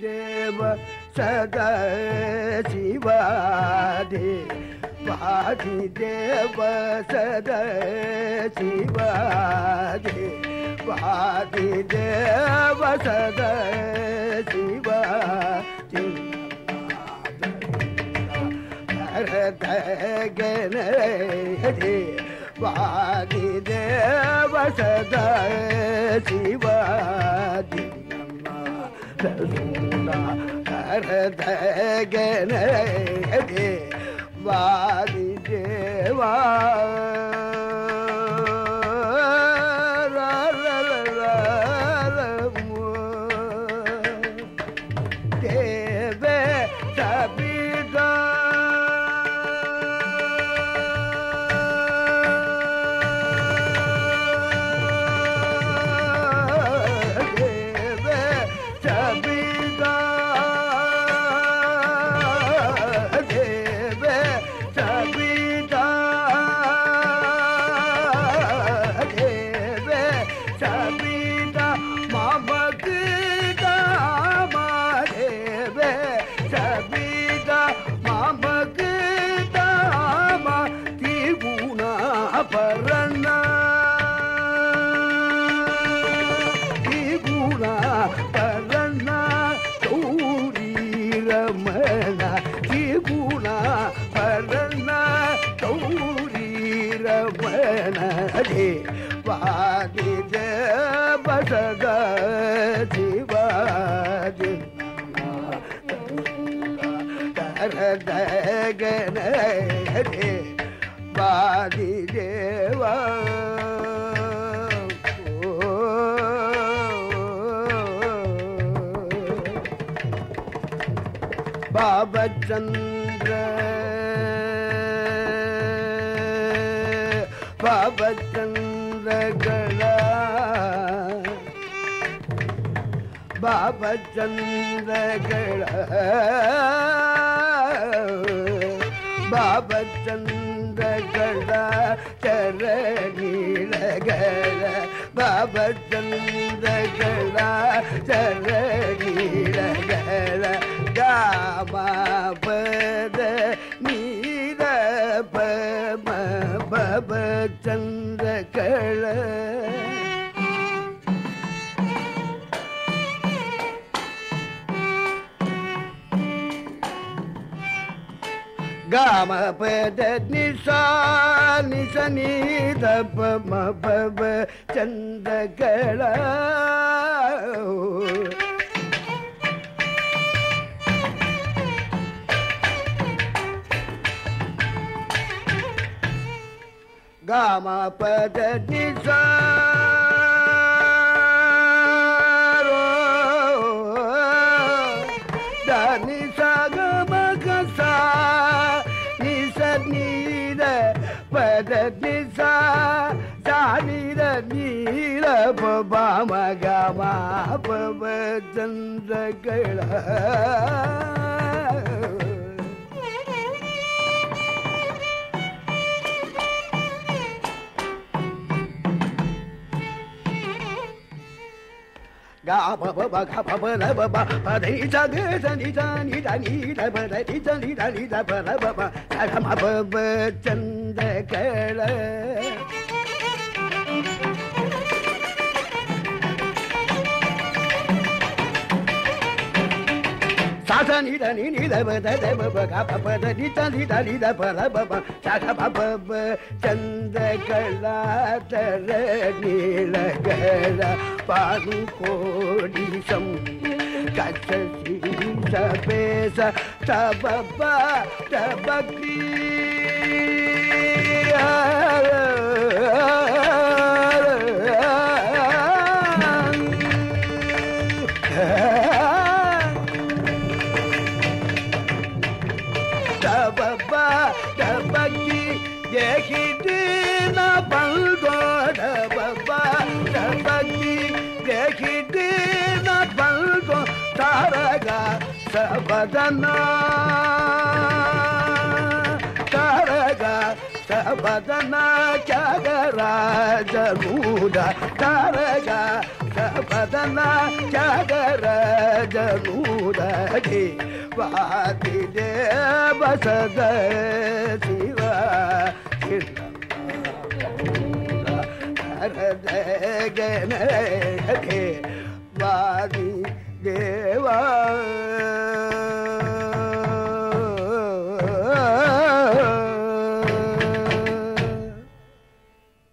देव सदशिवादे पाधि देव सदशिवादे पाधि देव सदशिवादे ಗಣಿ ವಾಗಿದೆ ವಸದ ಶಿವಾದಿ ನಮ್ಮ ಹರದ ಗಣಿ ವಾದಿ ದೇವಾ ರಮಣ ತ್ರಿಗುಣ ಪರಣ ಗೌರಿ ರಮಣ ಹೇ ವಾದಿ ಬಸಗ ಶಿವಾದಿ ಗಣ ಹೇ ವಾದಿ ದೇವಾ ரே வாதி தேவா பாபச்சந்திர பாபச்சந்திரகளா பாபச்சந்திரகளா பாபச்சந்திரகளா சரணீலகள பாபச்சந்திரகளா சரணீலகள சந்திர பபச்சந்திரகள காம பத நிசா நிச நீத பம பப சந்திரகள गामा पदतीचा पदतीचा जानी नील बाम गामा पव चंद्र कळा ga ba ba ba ga ba ba la ba ba ba da ni da ga da ni da ni da ni da ba da ni da ni da ni da ba la ba ba da ma ba ba chandakala Tasa நீட நீ நீலபதபபகபபதனிதனிதனிதபரபப சகபப சந்தகலாதர நீலகல பானு கோடிசம் கசசீச பேச தபப தபக்தி Yeah. सबदना। तारगा सबदना चागराज नूडा तारगा सबदना चागराज नूडा गे वाति दे बसद Shiva. Sabadana, chagara,